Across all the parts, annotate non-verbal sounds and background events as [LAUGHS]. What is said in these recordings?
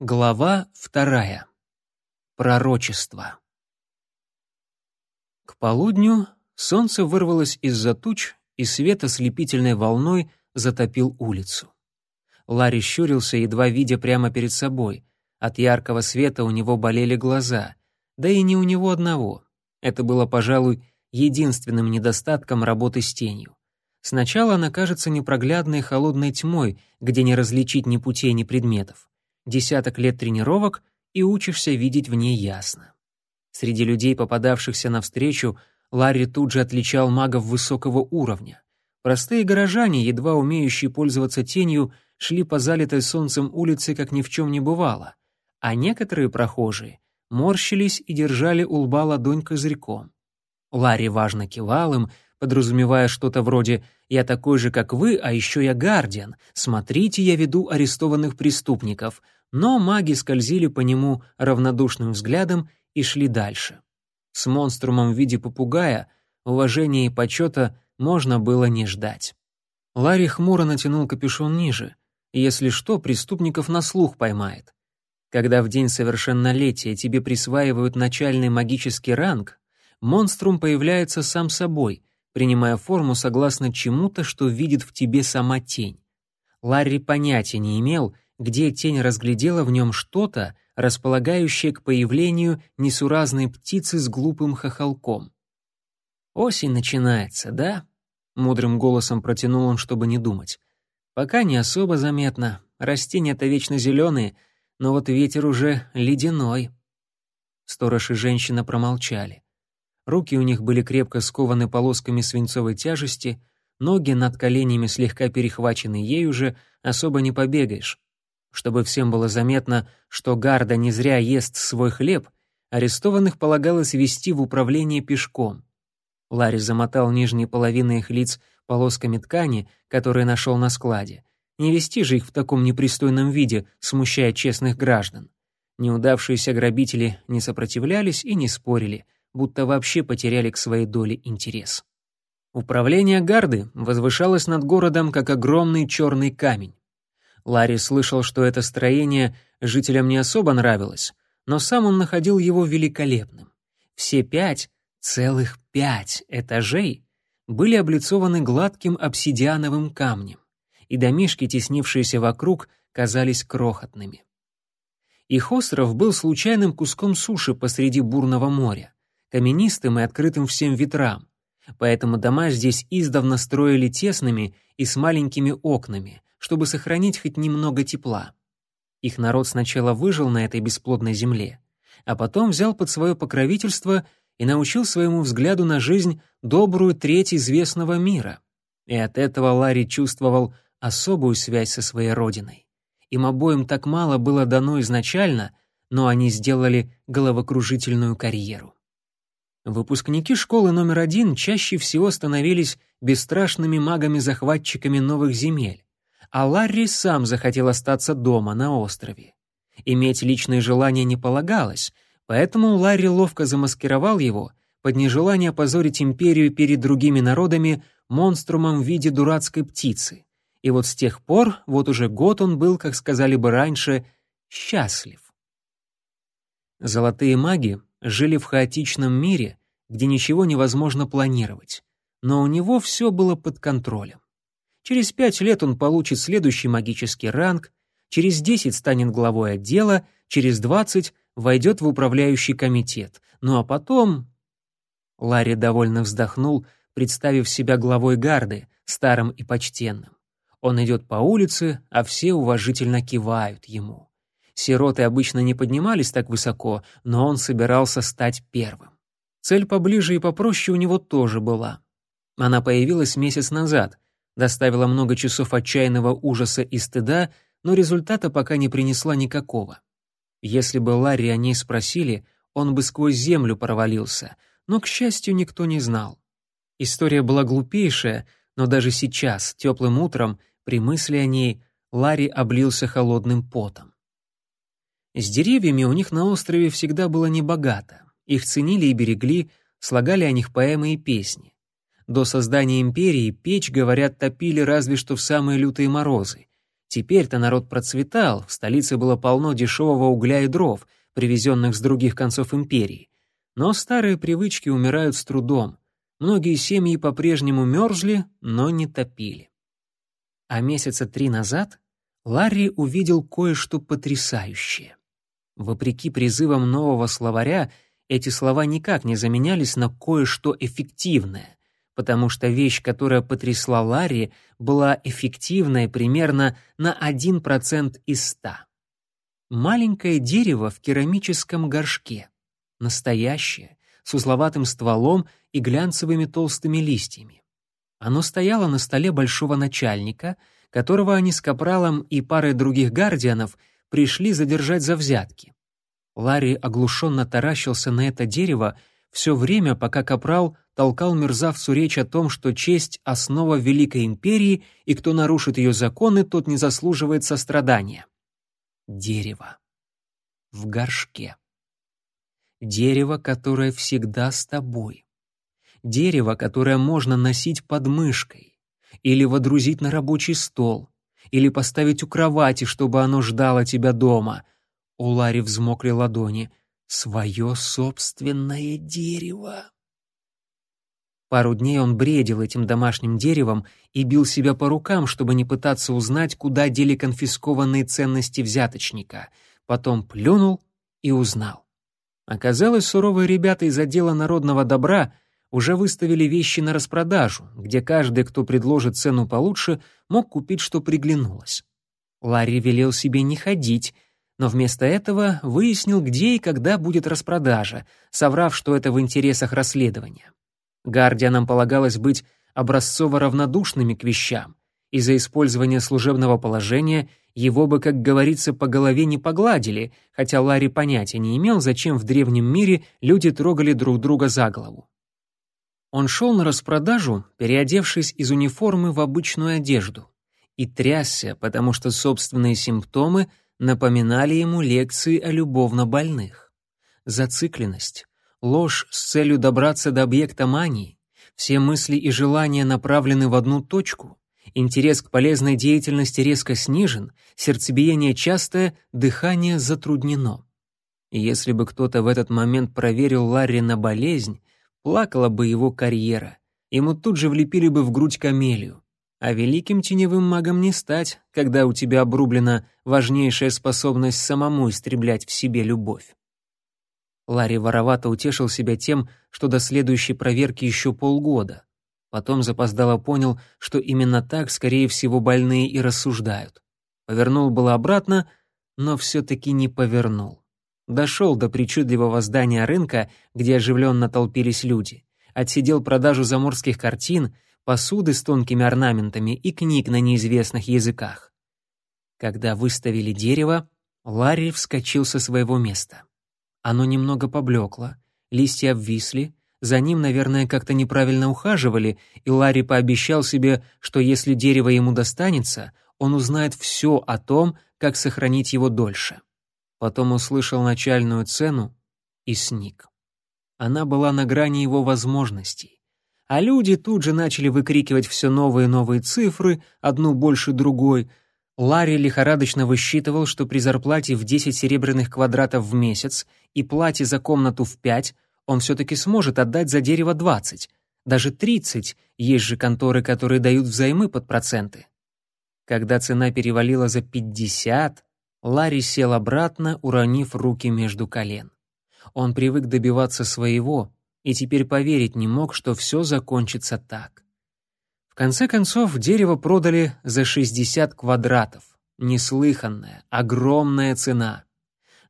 Глава вторая. Пророчество. К полудню солнце вырвалось из-за туч, и свет ослепительной волной затопил улицу. Ларри щурился, едва видя прямо перед собой. От яркого света у него болели глаза. Да и не у него одного. Это было, пожалуй, единственным недостатком работы с тенью. Сначала она кажется непроглядной холодной тьмой, где не различить ни путей, ни предметов десяток лет тренировок и учишься видеть в ней ясно. Среди людей, попадавшихся навстречу, Ларри тут же отличал магов высокого уровня. Простые горожане, едва умеющие пользоваться тенью, шли по залитой солнцем улице, как ни в чем не бывало, а некоторые прохожие морщились и держали у лба ладонь козырьком. Ларри важно кивал им, подразумевая что-то вроде «Я такой же, как вы, а еще я гардиан. Смотрите, я веду арестованных преступников», но маги скользили по нему равнодушным взглядом и шли дальше. С монструмом в виде попугая уважения и почета можно было не ждать. Ларри хмуро натянул капюшон ниже. Если что, преступников на слух поймает. Когда в день совершеннолетия тебе присваивают начальный магический ранг, монструм появляется сам собой, принимая форму согласно чему-то, что видит в тебе сама тень. Ларри понятия не имел, где тень разглядела в нем что-то, располагающее к появлению несуразной птицы с глупым хохолком. «Осень начинается, да?» — мудрым голосом протянул он, чтобы не думать. «Пока не особо заметно. Растения-то вечно зеленые, но вот ветер уже ледяной». Сторож и женщина промолчали. Руки у них были крепко скованы полосками свинцовой тяжести, ноги над коленями слегка перехвачены ею же, особо не побегаешь. Чтобы всем было заметно, что Гарда не зря ест свой хлеб, арестованных полагалось вести в управление пешком. Ларри замотал нижние половины их лиц полосками ткани, которые нашел на складе. Не вести же их в таком непристойном виде, смущая честных граждан. Неудавшиеся грабители не сопротивлялись и не спорили, будто вообще потеряли к своей доле интерес. Управление гарды возвышалось над городом, как огромный черный камень. Ларри слышал, что это строение жителям не особо нравилось, но сам он находил его великолепным. Все пять, целых пять этажей были облицованы гладким обсидиановым камнем, и домишки, теснившиеся вокруг, казались крохотными. Их остров был случайным куском суши посреди бурного моря, каменистым и открытым всем ветрам, поэтому дома здесь издавна строили тесными и с маленькими окнами, чтобы сохранить хоть немного тепла. Их народ сначала выжил на этой бесплодной земле, а потом взял под свое покровительство и научил своему взгляду на жизнь добрую треть известного мира. И от этого Ларри чувствовал особую связь со своей родиной. Им обоим так мало было дано изначально, но они сделали головокружительную карьеру. Выпускники школы номер один чаще всего становились бесстрашными магами-захватчиками новых земель, а Ларри сам захотел остаться дома, на острове. Иметь личные желания не полагалось, поэтому Ларри ловко замаскировал его под нежелание позорить империю перед другими народами монструмом в виде дурацкой птицы. И вот с тех пор, вот уже год он был, как сказали бы раньше, счастлив. Золотые маги жили в хаотичном мире, где ничего невозможно планировать, но у него все было под контролем. Через пять лет он получит следующий магический ранг, через десять станет главой отдела, через двадцать войдет в управляющий комитет. Ну а потом... Ларри довольно вздохнул, представив себя главой гарды, старым и почтенным. Он идет по улице, а все уважительно кивают ему. Сироты обычно не поднимались так высоко, но он собирался стать первым. Цель поближе и попроще у него тоже была. Она появилась месяц назад, доставила много часов отчаянного ужаса и стыда, но результата пока не принесла никакого. Если бы Ларри о ней спросили, он бы сквозь землю провалился, но, к счастью, никто не знал. История была глупейшая, но даже сейчас, теплым утром, при мысли о ней, Ларри облился холодным потом. С деревьями у них на острове всегда было небогато. Их ценили и берегли, слагали о них поэмы и песни. До создания империи печь, говорят, топили разве что в самые лютые морозы. Теперь-то народ процветал, в столице было полно дешевого угля и дров, привезенных с других концов империи. Но старые привычки умирают с трудом. Многие семьи по-прежнему мерзли, но не топили. А месяца три назад Ларри увидел кое-что потрясающее. Вопреки призывам нового словаря, эти слова никак не заменялись на кое-что эффективное, потому что вещь, которая потрясла Ларри, была эффективной примерно на 1% из 100. Маленькое дерево в керамическом горшке. Настоящее, с узловатым стволом и глянцевыми толстыми листьями. Оно стояло на столе большого начальника — которого они с Капралом и парой других гардианов пришли задержать за взятки. Ларри оглушенно таращился на это дерево все время, пока Капрал толкал мерзавцу речь о том, что честь — основа Великой Империи, и кто нарушит ее законы, тот не заслуживает сострадания. Дерево. В горшке. Дерево, которое всегда с тобой. Дерево, которое можно носить под мышкой или водрузить на рабочий стол, или поставить у кровати, чтобы оно ждало тебя дома. У Ларри взмокли ладони. Свое собственное дерево. Пару дней он бредил этим домашним деревом и бил себя по рукам, чтобы не пытаться узнать, куда дели конфискованные ценности взяточника. Потом плюнул и узнал. Оказалось, суровые ребята из отдела народного добра — уже выставили вещи на распродажу, где каждый, кто предложит цену получше, мог купить, что приглянулось. Ларри велел себе не ходить, но вместо этого выяснил, где и когда будет распродажа, соврав, что это в интересах расследования. Гардианам полагалось быть образцово равнодушными к вещам, и за использование служебного положения его бы, как говорится, по голове не погладили, хотя Ларри понятия не имел, зачем в древнем мире люди трогали друг друга за голову. Он шел на распродажу, переодевшись из униформы в обычную одежду, и трясся, потому что собственные симптомы напоминали ему лекции о любовно больных. Зацикленность, ложь с целью добраться до объекта мании, все мысли и желания направлены в одну точку, интерес к полезной деятельности резко снижен, сердцебиение частое, дыхание затруднено. И если бы кто-то в этот момент проверил Ларри на болезнь, плакала бы его карьера. Ему тут же влепили бы в грудь камелию. А великим теневым магом не стать, когда у тебя обрублена важнейшая способность самому истреблять в себе любовь. Ларри воровато утешил себя тем, что до следующей проверки еще полгода. Потом запоздало понял, что именно так, скорее всего, больные и рассуждают. Повернул было обратно, но все-таки не повернул. Дошел до причудливого здания рынка, где оживленно толпились люди. Отсидел продажу заморских картин, посуды с тонкими орнаментами и книг на неизвестных языках. Когда выставили дерево, Ларри вскочил со своего места. Оно немного поблекло, листья обвисли, за ним, наверное, как-то неправильно ухаживали, и Ларри пообещал себе, что если дерево ему достанется, он узнает все о том, как сохранить его дольше. Потом услышал начальную цену и сник. Она была на грани его возможностей. А люди тут же начали выкрикивать все новые и новые цифры, одну больше другой. Ларри лихорадочно высчитывал, что при зарплате в 10 серебряных квадратов в месяц и плате за комнату в 5 он все-таки сможет отдать за дерево 20, даже 30, есть же конторы, которые дают взаймы под проценты. Когда цена перевалила за 50, Ларри сел обратно, уронив руки между колен. Он привык добиваться своего и теперь поверить не мог, что все закончится так. В конце концов, дерево продали за 60 квадратов. Неслыханная, огромная цена.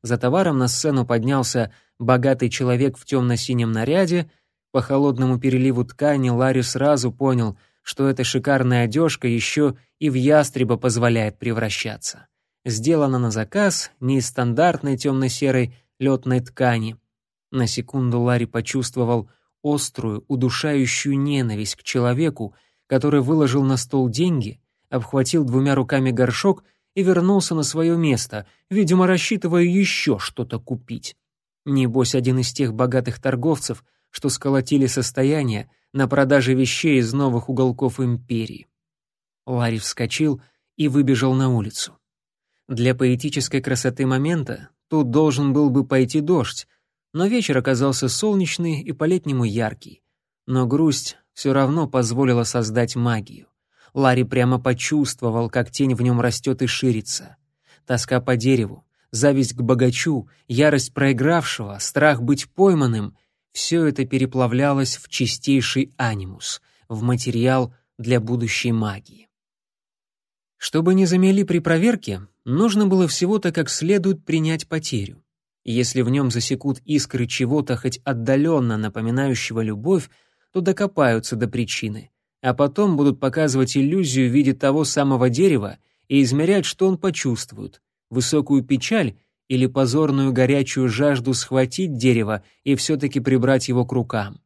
За товаром на сцену поднялся богатый человек в темно-синем наряде. По холодному переливу ткани Ларри сразу понял, что эта шикарная одежка еще и в ястреба позволяет превращаться сделано на заказ, не из стандартной темно-серой летной ткани. На секунду Ларри почувствовал острую, удушающую ненависть к человеку, который выложил на стол деньги, обхватил двумя руками горшок и вернулся на свое место, видимо, рассчитывая еще что-то купить. Небось, один из тех богатых торговцев, что сколотили состояние на продаже вещей из новых уголков империи. Ларри вскочил и выбежал на улицу. Для поэтической красоты момента тут должен был бы пойти дождь, но вечер оказался солнечный и по-летнему яркий. Но грусть все равно позволила создать магию. Ларри прямо почувствовал, как тень в нем растет и ширится. Тоска по дереву, зависть к богачу, ярость проигравшего, страх быть пойманным — все это переплавлялось в чистейший анимус, в материал для будущей магии. Чтобы не замели при проверке, нужно было всего-то как следует принять потерю. Если в нем засекут искры чего-то хоть отдаленно напоминающего любовь, то докопаются до причины, а потом будут показывать иллюзию в виде того самого дерева и измерять, что он почувствует, высокую печаль или позорную горячую жажду схватить дерево и все-таки прибрать его к рукам.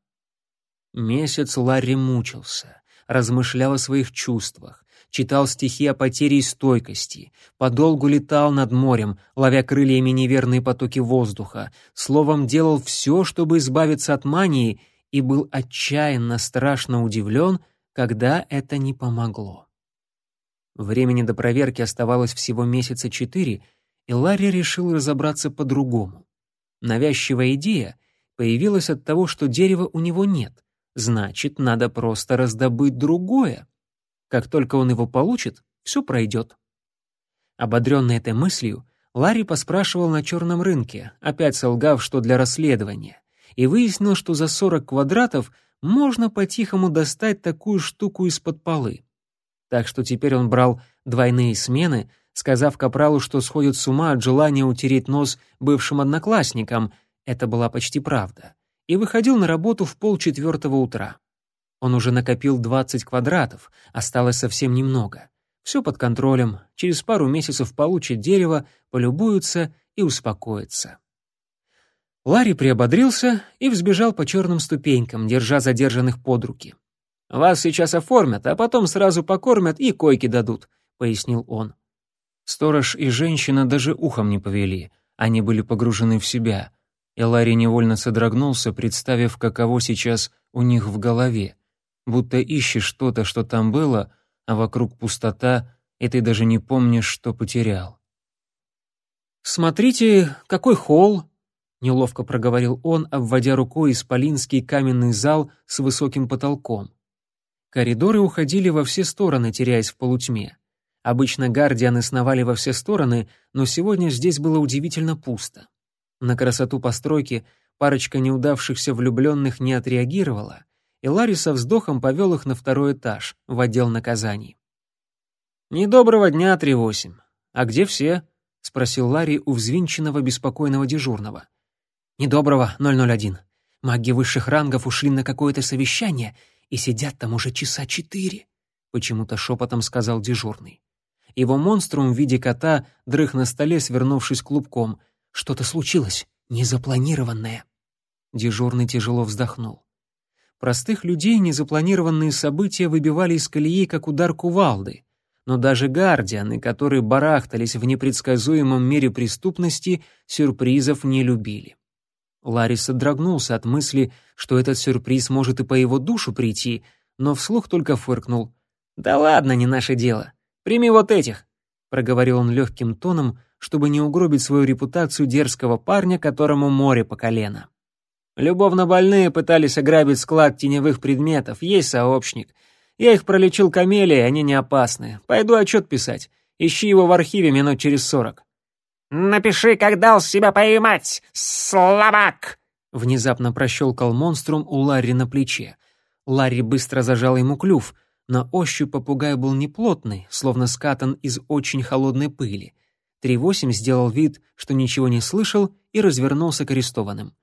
Месяц Ларри мучился, размышлял о своих чувствах, читал стихи о потере и стойкости, подолгу летал над морем, ловя крыльями неверные потоки воздуха, словом, делал все, чтобы избавиться от мании, и был отчаянно страшно удивлен, когда это не помогло. Времени до проверки оставалось всего месяца четыре, и Ларри решил разобраться по-другому. Навязчивая идея появилась от того, что дерева у него нет, значит, надо просто раздобыть другое. Как только он его получит, все пройдет. Ободренный этой мыслью, Ларри поспрашивал на черном рынке, опять солгав, что для расследования, и выяснил, что за 40 квадратов можно по-тихому достать такую штуку из-под полы. Так что теперь он брал двойные смены, сказав Капралу, что сходит с ума от желания утереть нос бывшим одноклассникам, это была почти правда, и выходил на работу в полчетвертого утра. Он уже накопил 20 квадратов, осталось совсем немного. Все под контролем, через пару месяцев получит дерево, полюбуется и успокоится. Ларри приободрился и взбежал по черным ступенькам, держа задержанных под руки. «Вас сейчас оформят, а потом сразу покормят и койки дадут», — пояснил он. Сторож и женщина даже ухом не повели, они были погружены в себя, и Ларри невольно содрогнулся, представив, каково сейчас у них в голове будто ищешь что-то, что там было, а вокруг пустота, и ты даже не помнишь, что потерял. «Смотрите, какой холл!» — неловко проговорил он, обводя рукой исполинский каменный зал с высоким потолком. Коридоры уходили во все стороны, теряясь в полутьме. Обычно гардианы сновали во все стороны, но сегодня здесь было удивительно пусто. На красоту постройки парочка неудавшихся влюбленных не отреагировала, и Ларри со вздохом повел их на второй этаж, в отдел наказаний. «Недоброго дня, три восемь. А где все?» — спросил Ларри у взвинченного беспокойного дежурного. «Недоброго, 001. Маги высших рангов ушли на какое-то совещание и сидят там уже часа четыре», — почему-то шепотом сказал дежурный. Его монструм в виде кота дрых на столе, свернувшись клубком. «Что-то случилось, незапланированное». Дежурный тяжело вздохнул. Простых людей незапланированные события выбивали из колеи, как удар кувалды. Но даже гардианы, которые барахтались в непредсказуемом мире преступности, сюрпризов не любили. Ларри содрогнулся от мысли, что этот сюрприз может и по его душу прийти, но вслух только фыркнул. «Да ладно, не наше дело. Прими вот этих», — проговорил он легким тоном, чтобы не угробить свою репутацию дерзкого парня, которому море по колено. Любовно больные пытались ограбить склад теневых предметов, есть сообщник. Я их пролечил камелией, они не опасны. Пойду отчет писать. Ищи его в архиве минут через сорок». «Напиши, как дал себя поймать, слабак!» Внезапно прощелкал монструм у Ларри на плече. Ларри быстро зажал ему клюв. На ощупь попугай был неплотный, словно скатан из очень холодной пыли. Три восемь сделал вид, что ничего не слышал, и развернулся к арестованным.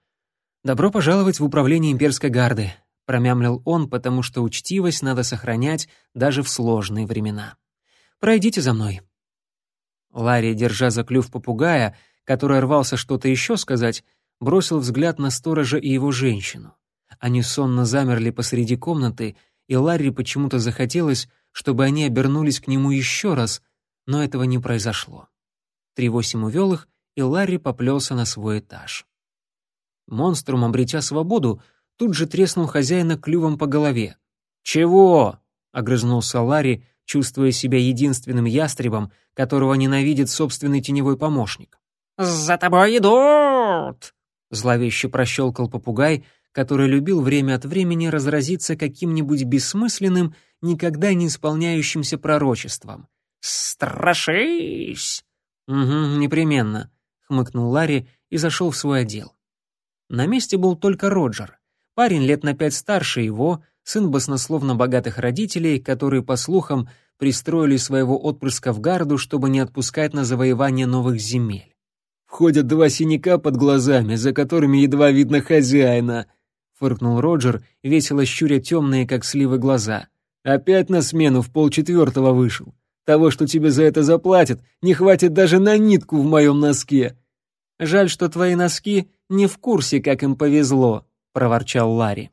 «Добро пожаловать в управление имперской гарды», — промямлил он, потому что учтивость надо сохранять даже в сложные времена. «Пройдите за мной». Ларри, держа за клюв попугая, который рвался что-то еще сказать, бросил взгляд на сторожа и его женщину. Они сонно замерли посреди комнаты, и Ларри почему-то захотелось, чтобы они обернулись к нему еще раз, но этого не произошло. Три восемь увел их, и Ларри поплелся на свой этаж. Монструм, обретя свободу, тут же треснул хозяина клювом по голове. «Чего?» — огрызнулся Ларри, чувствуя себя единственным ястребом, которого ненавидит собственный теневой помощник. «За тобой идут!» Зловеще прощелкал попугай, который любил время от времени разразиться каким-нибудь бессмысленным, никогда не исполняющимся пророчеством. «Страшись!» «Угу, непременно», — хмыкнул Ларри и зашел в свой отдел. На месте был только Роджер. Парень лет на пять старше его, сын баснословно богатых родителей, которые, по слухам, пристроили своего отпрыска в гарду, чтобы не отпускать на завоевание новых земель. «Входят два синяка под глазами, за которыми едва видно хозяина», — фыркнул Роджер, весело щуря темные, как сливы, глаза. «Опять на смену в полчетвертого вышел. Того, что тебе за это заплатят, не хватит даже на нитку в моем носке». «Жаль, что твои носки не в курсе, как им повезло», — проворчал Ларри.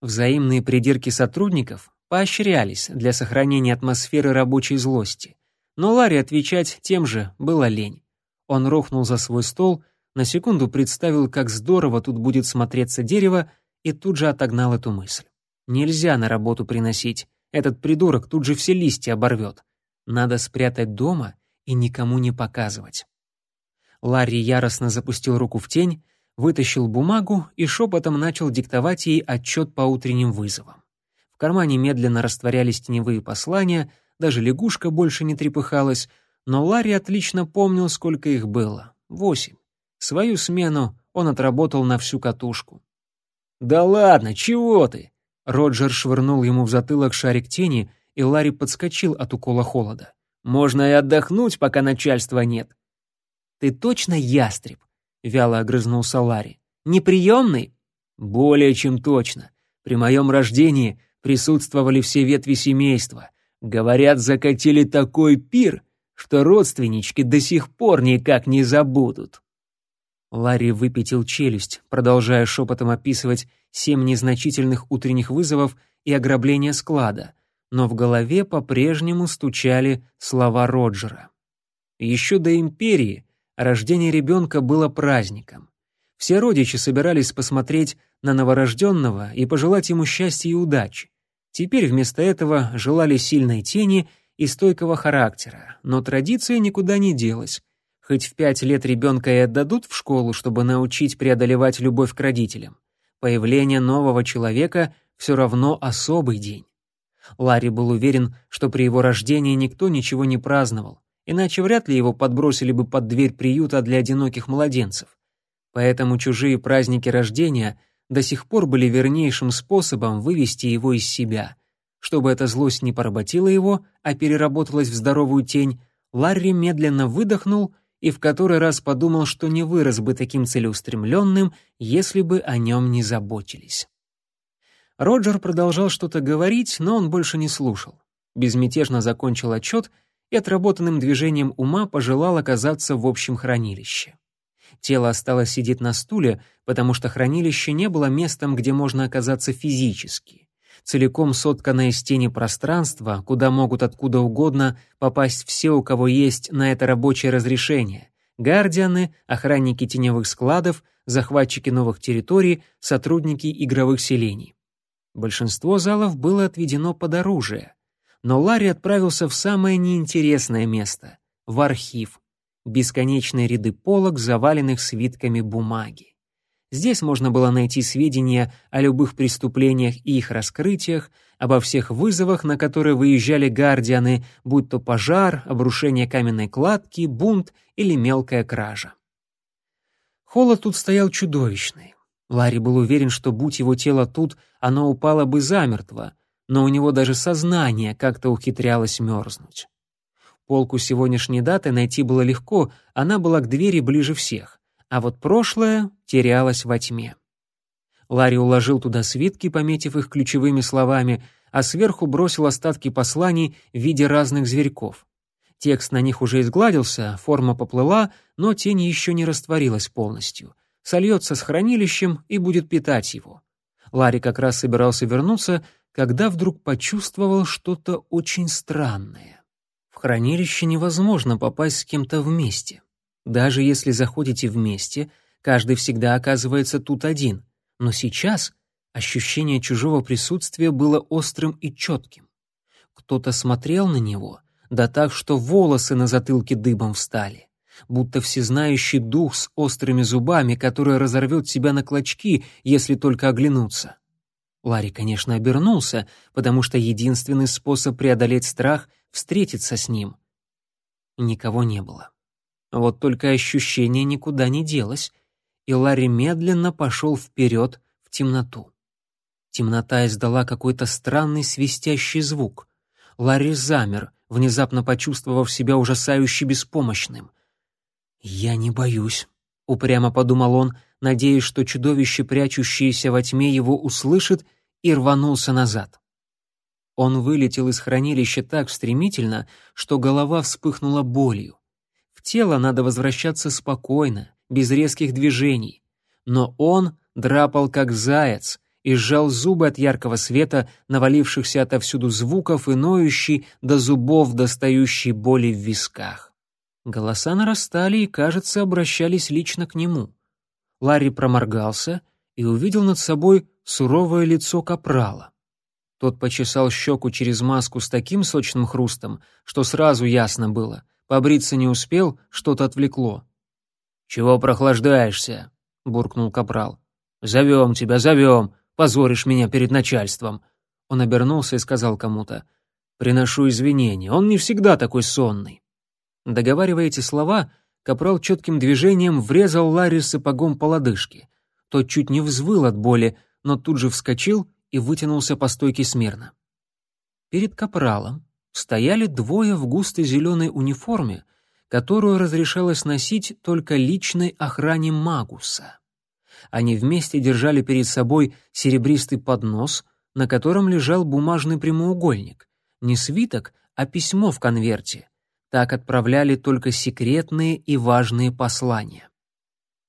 Взаимные придирки сотрудников поощрялись для сохранения атмосферы рабочей злости. Но Ларри отвечать тем же было лень. Он рухнул за свой стол, на секунду представил, как здорово тут будет смотреться дерево, и тут же отогнал эту мысль. Нельзя на работу приносить, этот придурок тут же все листья оборвет. Надо спрятать дома и никому не показывать. Ларри яростно запустил руку в тень, вытащил бумагу и шепотом начал диктовать ей отчет по утренним вызовам. В кармане медленно растворялись теневые послания, даже лягушка больше не трепыхалась, но Ларри отлично помнил, сколько их было. Восемь. Свою смену он отработал на всю катушку. «Да ладно, чего ты?» Роджер швырнул ему в затылок шарик тени, и Ларри подскочил от укола холода. «Можно и отдохнуть, пока начальства нет». «Ты точно ястреб?» — вяло огрызнулся Ларри. «Неприемный?» «Более чем точно. При моем рождении присутствовали все ветви семейства. Говорят, закатили такой пир, что родственнички до сих пор никак не забудут. Ларри выпятил челюсть, продолжая шепотом описывать семь незначительных утренних вызовов и ограбление склада, но в голове по-прежнему стучали слова Роджера. Еще до империи рождение ребенка было праздником. Все родичи собирались посмотреть на новорожденного и пожелать ему счастья и удачи. Теперь вместо этого желали сильной тени и стойкого характера, но традиция никуда не делась. Хоть в пять лет ребенка и отдадут в школу, чтобы научить преодолевать любовь к родителям. Появление нового человека все равно особый день. Ларри был уверен, что при его рождении никто ничего не праздновал, иначе вряд ли его подбросили бы под дверь приюта для одиноких младенцев. Поэтому чужие праздники рождения до сих пор были вернейшим способом вывести его из себя — чтобы эта злость не поработила его, а переработалась в здоровую тень, Ларри медленно выдохнул и в который раз подумал, что не вырос бы таким целеустремленным, если бы о нем не заботились. Роджер продолжал что-то говорить, но он больше не слушал. Безмятежно закончил отчет и отработанным движением ума пожелал оказаться в общем хранилище. Тело осталось сидеть на стуле, потому что хранилище не было местом, где можно оказаться физически целиком сотканное из тени пространство, куда могут откуда угодно попасть все, у кого есть на это рабочее разрешение. Гардианы, охранники теневых складов, захватчики новых территорий, сотрудники игровых селений. Большинство залов было отведено под оружие. Но Ларри отправился в самое неинтересное место — в архив. Бесконечные ряды полок, заваленных свитками бумаги. Здесь можно было найти сведения о любых преступлениях и их раскрытиях, обо всех вызовах, на которые выезжали гардианы, будь то пожар, обрушение каменной кладки, бунт или мелкая кража. Холод тут стоял чудовищный. Ларри был уверен, что будь его тело тут, оно упало бы замертво, но у него даже сознание как-то ухитрялось мерзнуть. Полку сегодняшней даты найти было легко, она была к двери ближе всех а вот прошлое терялось во тьме. Ларри уложил туда свитки, пометив их ключевыми словами, а сверху бросил остатки посланий в виде разных зверьков. Текст на них уже изгладился, форма поплыла, но тень еще не растворилась полностью. Сольется с хранилищем и будет питать его. Ларри как раз собирался вернуться, когда вдруг почувствовал что-то очень странное. В хранилище невозможно попасть с кем-то вместе. Даже если заходите вместе, каждый всегда оказывается тут один. Но сейчас ощущение чужого присутствия было острым и четким. Кто-то смотрел на него, да так, что волосы на затылке дыбом встали. Будто всезнающий дух с острыми зубами, который разорвет себя на клочки, если только оглянуться. Ларри, конечно, обернулся, потому что единственный способ преодолеть страх — встретиться с ним. Никого не было. Вот только ощущение никуда не делось, и Ларри медленно пошел вперед в темноту. Темнота издала какой-то странный свистящий звук. Ларри замер, внезапно почувствовав себя ужасающе беспомощным. «Я не боюсь», — упрямо подумал он, надеясь, что чудовище, прячущееся во тьме, его услышит, и рванулся назад. Он вылетел из хранилища так стремительно, что голова вспыхнула болью. В тело надо возвращаться спокойно, без резких движений. Но он драпал как заяц и сжал зубы от яркого света, навалившихся отовсюду звуков и ноющей до зубов достающей боли в висках. Голоса нарастали и, кажется, обращались лично к нему. Ларри проморгался и увидел над собой суровое лицо капрала. Тот почесал щеку через маску с таким сочным хрустом, что сразу ясно было. Побриться не успел, что-то отвлекло. «Чего прохлаждаешься?» — буркнул капрал. «Зовем тебя, зовем, позоришь меня перед начальством». Он обернулся и сказал кому-то. «Приношу извинения, он не всегда такой сонный». Договаривая эти слова, капрал четким движением врезал Ларри сапогом по лодыжке. Тот чуть не взвыл от боли, но тут же вскочил и вытянулся по стойке смирно. Перед капралом стояли двое в густой зеленой униформе, которую разрешалось носить только личной охране Магуса. Они вместе держали перед собой серебристый поднос, на котором лежал бумажный прямоугольник. Не свиток, а письмо в конверте. Так отправляли только секретные и важные послания.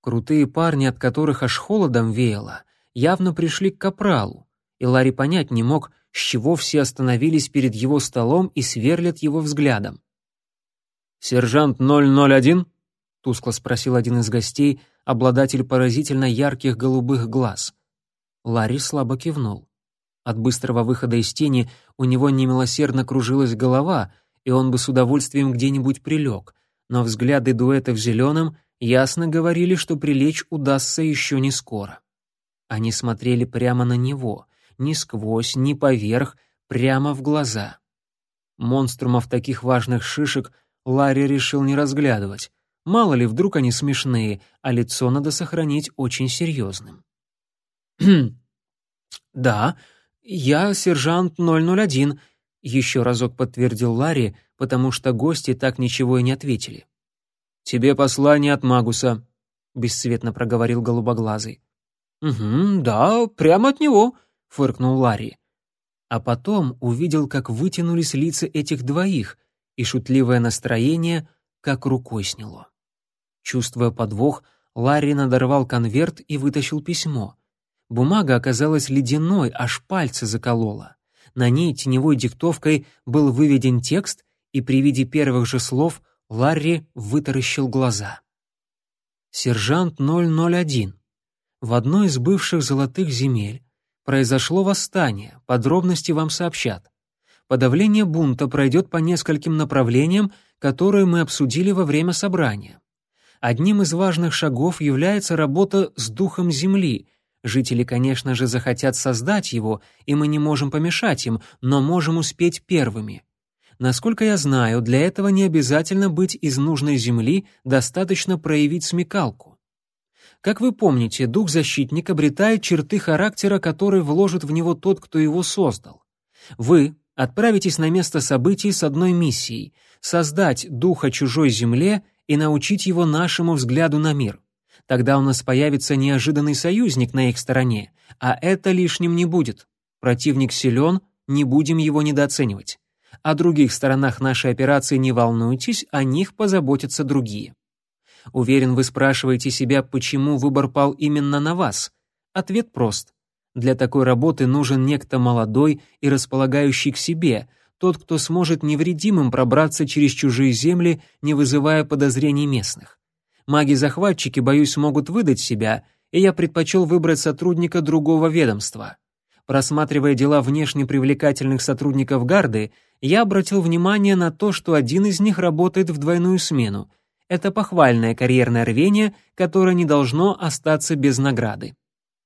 Крутые парни, от которых аж холодом веяло, явно пришли к капралу, и Ларри понять не мог, с чего все остановились перед его столом и сверлят его взглядом. «Сержант 001?» — тускло спросил один из гостей, обладатель поразительно ярких голубых глаз. Ларри слабо кивнул. От быстрого выхода из тени у него немилосердно кружилась голова, и он бы с удовольствием где-нибудь прилег, но взгляды дуэта в зеленом ясно говорили, что прилечь удастся еще не скоро. Они смотрели прямо на него, ни сквозь, ни поверх, прямо в глаза. Монструмов таких важных шишек Ларри решил не разглядывать. Мало ли, вдруг они смешные, а лицо надо сохранить очень серьезным. [CLEARS THROAT] «Да, я сержант 001», — еще разок подтвердил Ларри, потому что гости так ничего и не ответили. «Тебе послание от Магуса», — бесцветно проговорил голубоглазый. «Угу, да, прямо от него», — фыркнул Ларри. А потом увидел, как вытянулись лица этих двоих, и шутливое настроение как рукой сняло. Чувствуя подвох, Ларри надорвал конверт и вытащил письмо. Бумага оказалась ледяной, аж пальцы заколола. На ней теневой диктовкой был выведен текст, и при виде первых же слов Ларри вытаращил глаза. «Сержант 001. В одной из бывших золотых земель произошло восстание, подробности вам сообщат. Подавление бунта пройдет по нескольким направлениям, которые мы обсудили во время собрания. Одним из важных шагов является работа с духом земли. Жители, конечно же, захотят создать его, и мы не можем помешать им, но можем успеть первыми. Насколько я знаю, для этого не обязательно быть из нужной земли, достаточно проявить смекалку. Как вы помните, дух-защитник обретает черты характера, которые вложит в него тот, кто его создал. Вы отправитесь на место событий с одной миссией — создать духа чужой земле и научить его нашему взгляду на мир. Тогда у нас появится неожиданный союзник на их стороне, а это лишним не будет. Противник силен, не будем его недооценивать. О других сторонах нашей операции не волнуйтесь, о них позаботятся другие. Уверен, вы спрашиваете себя, почему выбор пал именно на вас. Ответ прост. Для такой работы нужен некто молодой и располагающий к себе, тот, кто сможет невредимым пробраться через чужие земли, не вызывая подозрений местных. Маги-захватчики, боюсь, могут выдать себя, и я предпочел выбрать сотрудника другого ведомства. Просматривая дела внешне привлекательных сотрудников гарды, я обратил внимание на то, что один из них работает в двойную смену. Это похвальное карьерное рвение, которое не должно остаться без награды.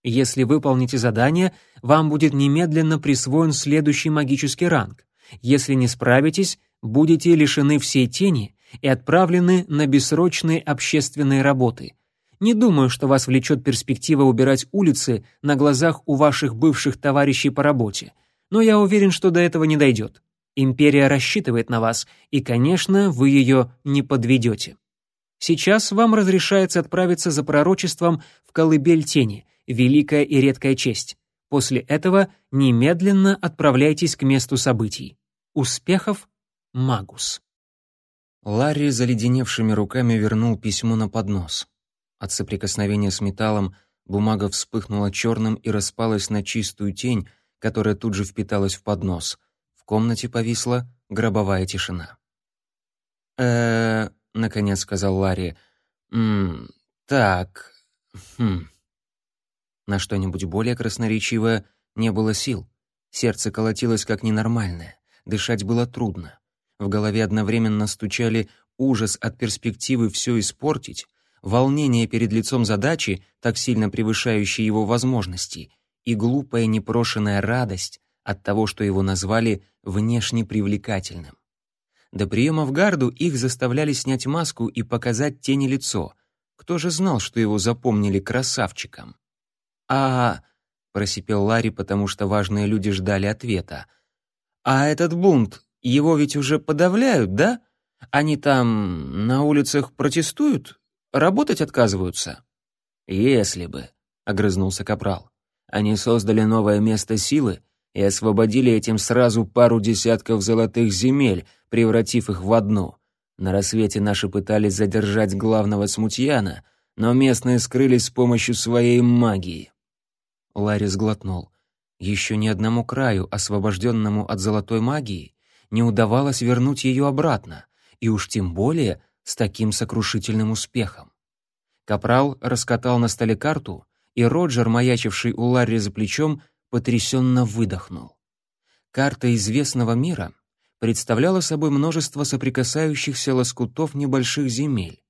Если выполните задание, вам будет немедленно присвоен следующий магический ранг. Если не справитесь, будете лишены всей тени и отправлены на бессрочные общественные работы. Не думаю, что вас влечет перспектива убирать улицы на глазах у ваших бывших товарищей по работе, но я уверен, что до этого не дойдет. Империя рассчитывает на вас, и, конечно, вы ее не подведете. Сейчас вам разрешается отправиться за пророчеством в колыбель тени, великая и редкая честь. После этого немедленно отправляйтесь к месту событий. Успехов, Магус. Ларри заледеневшими руками вернул письмо на поднос. От соприкосновения с металлом бумага вспыхнула черным и распалась на чистую тень, которая тут же впиталась в поднос. В комнате повисла гробовая тишина. э наконец сказал Ларри. «М так, хм...» На что-нибудь более красноречивое не было сил. Сердце колотилось как ненормальное, дышать было трудно. В голове одновременно стучали ужас от перспективы все испортить, волнение перед лицом задачи, так сильно превышающей его возможности, и глупая непрошенная радость от того, что его назвали внешне привлекательным. До приема в гарду их заставляли снять маску и показать тени лицо. Кто же знал, что его запомнили красавчиком? «А...» — просипел Ларри, потому что важные люди ждали ответа. «А этот бунт, его ведь уже подавляют, да? Они там на улицах протестуют? Работать отказываются?» «Если бы», — огрызнулся Капрал. «Они создали новое место силы и освободили этим сразу пару десятков золотых земель, превратив их в одну. На рассвете наши пытались задержать главного смутьяна, но местные скрылись с помощью своей магии. Ларри сглотнул. Еще ни одному краю, освобожденному от золотой магии, не удавалось вернуть ее обратно, и уж тем более с таким сокрушительным успехом. Капрал раскатал на столе карту, и Роджер, маячивший у Ларри за плечом, потрясенно выдохнул. Карта известного мира представляла собой множество соприкасающихся лоскутов небольших земель.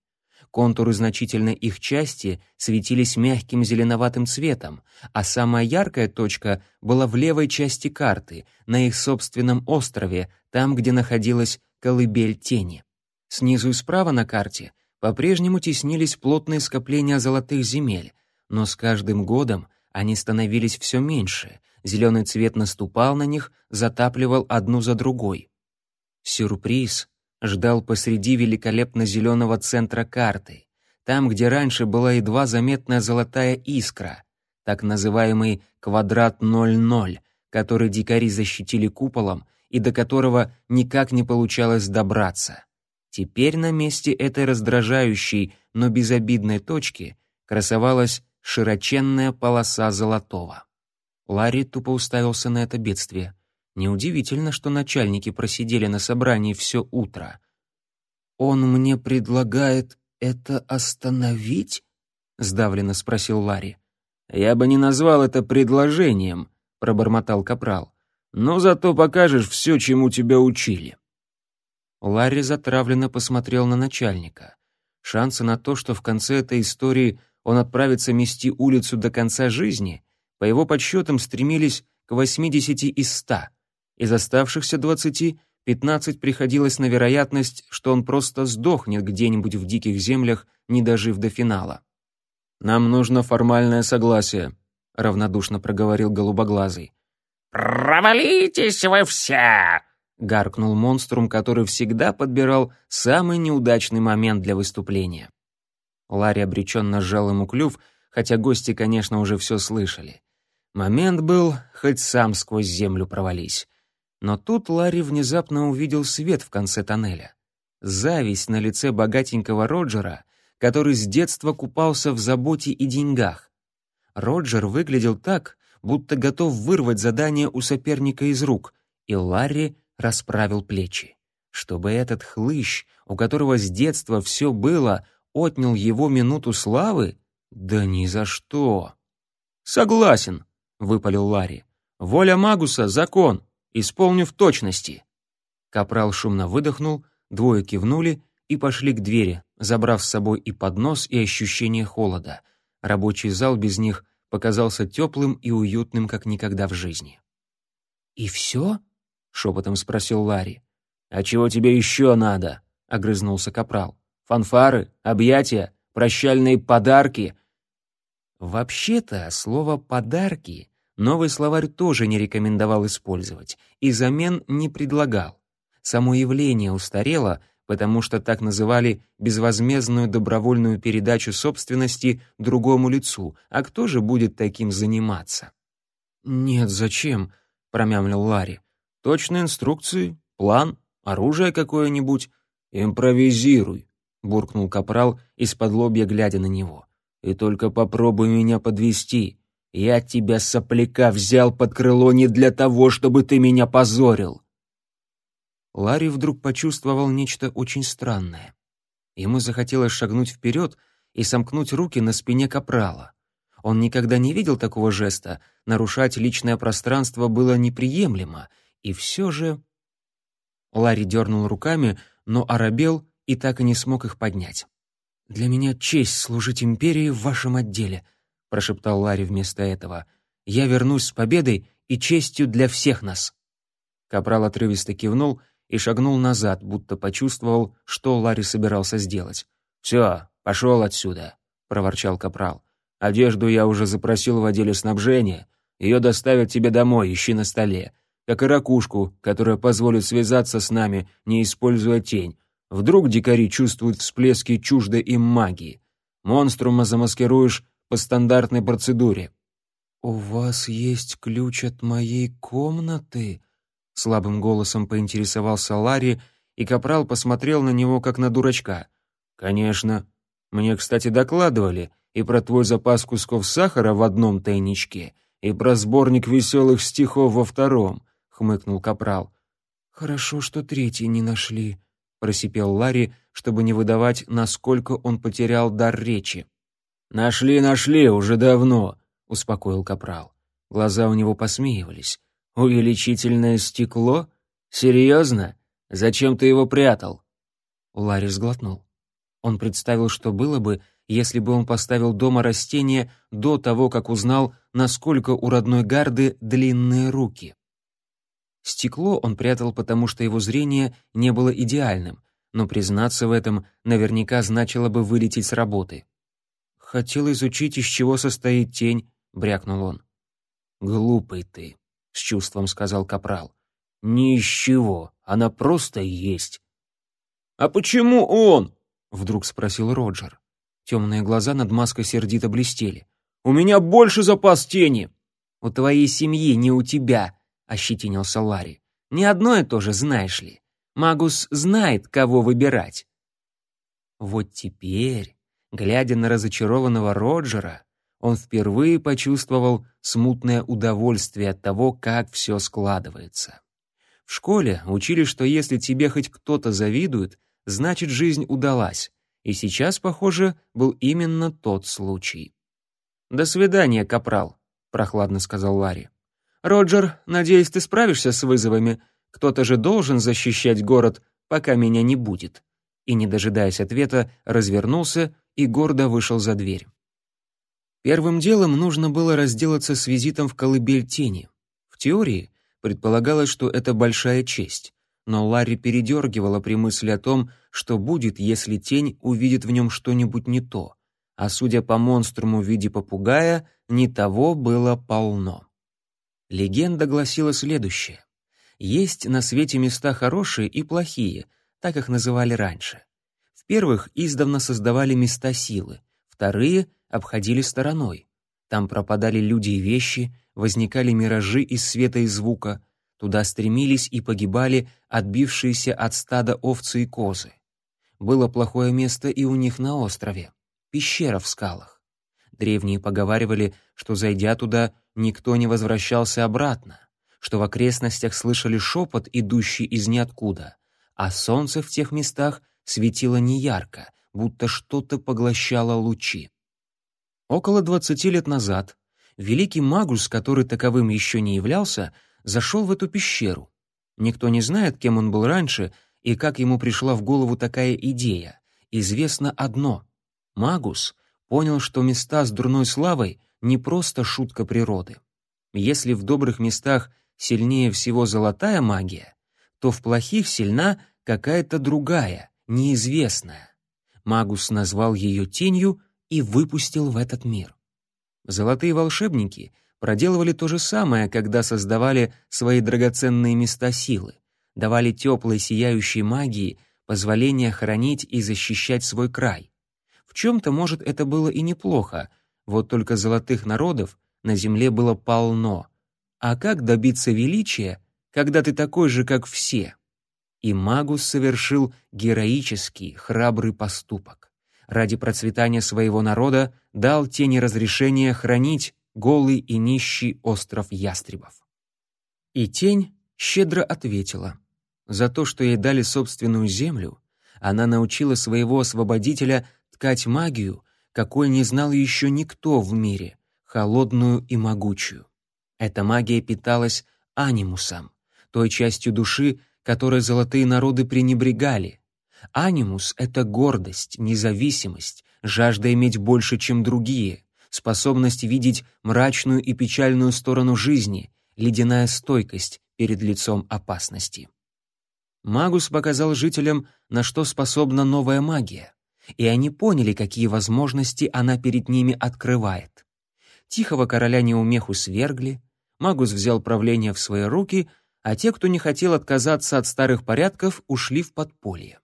Контуры значительной их части светились мягким зеленоватым цветом, а самая яркая точка была в левой части карты, на их собственном острове, там, где находилась колыбель тени. Снизу и справа на карте по-прежнему теснились плотные скопления золотых земель, но с каждым годом они становились все меньше, зеленый цвет наступал на них, затапливал одну за другой. Сюрприз ждал посреди великолепно зеленого центра карты, там, где раньше была едва заметная золотая искра, так называемый квадрат 00, который дикари защитили куполом и до которого никак не получалось добраться. Теперь на месте этой раздражающей, но безобидной точки красовалась широченная полоса золотого. Ларри тупо уставился на это бедствие. Неудивительно, что начальники просидели на собрании все утро. «Он мне предлагает это остановить?» — сдавленно спросил Ларри. «Я бы не назвал это предложением», — пробормотал Капрал. «Но зато покажешь все, чему тебя учили». Ларри затравленно посмотрел на начальника. Шансы на то, что в конце этой истории он отправится мести улицу до конца жизни, по его подсчетам стремились к 80 из 100. Из оставшихся двадцати пятнадцать приходилось на вероятность, что он просто сдохнет где-нибудь в диких землях, не дожив до финала. «Нам нужно формальное согласие», — равнодушно проговорил голубоглазый. «Провалитесь вы все!» — гаркнул монструм, который всегда подбирал самый неудачный момент для выступления. Ларри обреченно сжал ему клюв, хотя гости, конечно, уже все слышали. Момент был, хоть сам сквозь землю провались. Но тут Ларри внезапно увидел свет в конце тоннеля. Зависть на лице богатенького Роджера, который с детства купался в заботе и деньгах. Роджер выглядел так, будто готов вырвать задание у соперника из рук, и Ларри расправил плечи. Чтобы этот хлыщ, у которого с детства все было, отнял его минуту славы? Да ни за что. «Согласен», — выпалил Ларри. «Воля Магуса — закон. Исполню в точности». Капрал шумно выдохнул, двое кивнули и пошли к двери, забрав с собой и поднос, и ощущение холода. Рабочий зал без них показался теплым и уютным, как никогда в жизни. «И все?» — шепотом спросил Ларри. «А чего тебе еще надо?» — огрызнулся Капрал. «Фанфары, объятия, прощальные подарки». Вообще-то слово «подарки» новый словарь тоже не рекомендовал использовать и замен не предлагал. Само явление устарело, потому что так называли безвозмездную добровольную передачу собственности другому лицу, а кто же будет таким заниматься? «Нет, зачем?» — промямлил Ларри. «Точные инструкции, план, оружие какое-нибудь. Импровизируй», — буркнул Капрал из-под лобья, глядя на него. «И только попробуй меня подвести. Я тебя, сопляка, взял под крыло не для того, чтобы ты меня позорил. Ларри вдруг почувствовал нечто очень странное. Ему захотелось шагнуть вперед и сомкнуть руки на спине капрала. Он никогда не видел такого жеста, нарушать личное пространство было неприемлемо, и все же... Ларри дернул руками, но оробел и так и не смог их поднять. «Для меня честь служить империи в вашем отделе», — прошептал Ларри вместо этого. «Я вернусь с победой и честью для всех нас». Капрал отрывисто кивнул — и шагнул назад, будто почувствовал, что Ларри собирался сделать. «Все, пошел отсюда», — проворчал Капрал. «Одежду я уже запросил в отделе снабжения. Ее доставят тебе домой, ищи на столе. Как и ракушку, которая позволит связаться с нами, не используя тень. Вдруг дикари чувствуют всплески чуждой им магии. Монструма замаскируешь по стандартной процедуре». «У вас есть ключ от моей комнаты?» — слабым голосом поинтересовался Ларри, и Капрал посмотрел на него, как на дурачка. «Конечно. Мне, кстати, докладывали и про твой запас кусков сахара в одном тайничке, и про сборник веселых стихов во втором», — хмыкнул Капрал. «Хорошо, что третий не нашли», — просипел Ларри, чтобы не выдавать, насколько он потерял дар речи. «Нашли, нашли, уже давно», — успокоил Капрал. Глаза у него посмеивались. «Увеличительное стекло? Серьезно? Зачем ты его прятал?» Ларри сглотнул. Он представил, что было бы, если бы он поставил дома растение до того, как узнал, насколько у родной гарды длинные руки. Стекло он прятал, потому что его зрение не было идеальным, но признаться в этом наверняка значило бы вылететь с работы. «Хотел изучить, из чего состоит тень», — брякнул он. «Глупый ты», с чувством сказал Капрал. «Ни из чего, она просто есть». «А почему он?» — вдруг спросил Роджер. Темные глаза над маской сердито блестели. «У меня больше запас тени!» «У твоей семьи, не у тебя», — ощетинился Ларри. «Не одно и то же, знаешь ли. Магус знает, кого выбирать». Вот теперь, глядя на разочарованного Роджера, он впервые почувствовал смутное удовольствие от того, как все складывается. В школе учили, что если тебе хоть кто-то завидует, значит жизнь удалась, и сейчас, похоже, был именно тот случай. «До свидания, капрал», — прохладно сказал Ларри. «Роджер, надеюсь, ты справишься с вызовами. Кто-то же должен защищать город, пока меня не будет». И, не дожидаясь ответа, развернулся и гордо вышел за дверь. Первым делом нужно было разделаться с визитом в колыбель тени. В теории предполагалось, что это большая честь, но Ларри передергивала при мысли о том, что будет, если тень увидит в нем что-нибудь не то, а судя по монструму в виде попугая, не того было полно. Легенда гласила следующее. Есть на свете места хорошие и плохие, так их называли раньше. В первых издавна создавали места силы, вторые — обходили стороной. Там пропадали люди и вещи, возникали миражи из света и звука, туда стремились и погибали отбившиеся от стада овцы и козы. Было плохое место и у них на острове — пещера в скалах. Древние поговаривали, что, зайдя туда, никто не возвращался обратно, что в окрестностях слышали шепот, идущий из ниоткуда, а солнце в тех местах светило неярко, будто что-то поглощало лучи. Около двадцати лет назад великий магус, который таковым еще не являлся, зашел в эту пещеру. Никто не знает, кем он был раньше и как ему пришла в голову такая идея. Известно одно. Магус понял, что места с дурной славой не просто шутка природы. Если в добрых местах сильнее всего золотая магия, то в плохих сильна какая-то другая, неизвестная. Магус назвал ее тенью и выпустил в этот мир. Золотые волшебники проделывали то же самое, когда создавали свои драгоценные места силы, давали теплой сияющей магии позволение хранить и защищать свой край. В чем-то, может, это было и неплохо, вот только золотых народов на земле было полно. А как добиться величия, когда ты такой же, как все? И Магус совершил героический, храбрый поступок. Ради процветания своего народа дал тени разрешение хранить голый и нищий остров ястребов. И тень щедро ответила. За то, что ей дали собственную землю, она научила своего освободителя ткать магию, какой не знал еще никто в мире, холодную и могучую. Эта магия питалась анимусом, той частью души, которой золотые народы пренебрегали. Анимус — это гордость, независимость, жажда иметь больше, чем другие, способность видеть мрачную и печальную сторону жизни, ледяная стойкость перед лицом опасности. Магус показал жителям, на что способна новая магия, и они поняли, какие возможности она перед ними открывает. Тихого короля неумеху свергли, Магус взял правление в свои руки, а те, кто не хотел отказаться от старых порядков, ушли в подполье.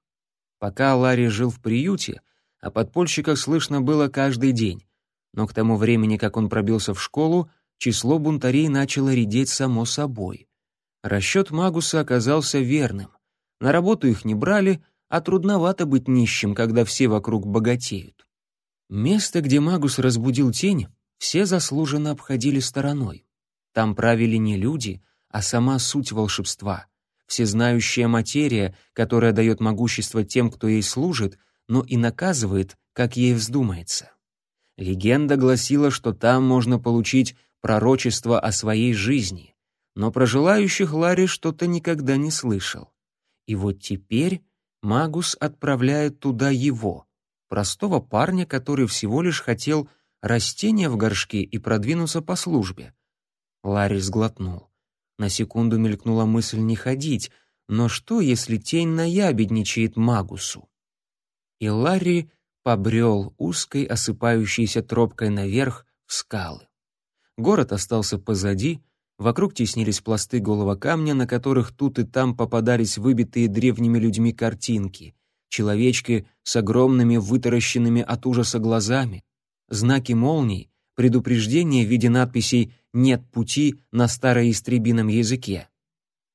Пока Ларри жил в приюте, о подпольщиках слышно было каждый день, но к тому времени, как он пробился в школу, число бунтарей начало редеть само собой. Расчет Магуса оказался верным. На работу их не брали, а трудновато быть нищим, когда все вокруг богатеют. Место, где Магус разбудил тень, все заслуженно обходили стороной. Там правили не люди, а сама суть волшебства, всезнающая материя, которая дает могущество тем, кто ей служит, но и наказывает, как ей вздумается. Легенда гласила, что там можно получить пророчество о своей жизни, но про желающих Ларри что-то никогда не слышал. И вот теперь Магус отправляет туда его, простого парня, который всего лишь хотел растения в горшке и продвинуться по службе. Ларри сглотнул. На секунду мелькнула мысль не ходить, но что, если тень наябедничает Магусу? И Ларри побрел узкой, осыпающейся тропкой наверх в скалы. Город остался позади, вокруг теснились пласты голого камня, на которых тут и там попадались выбитые древними людьми картинки, человечки с огромными вытаращенными от ужаса глазами, знаки молний, предупреждения в виде надписей «Нет пути» на староистребином языке.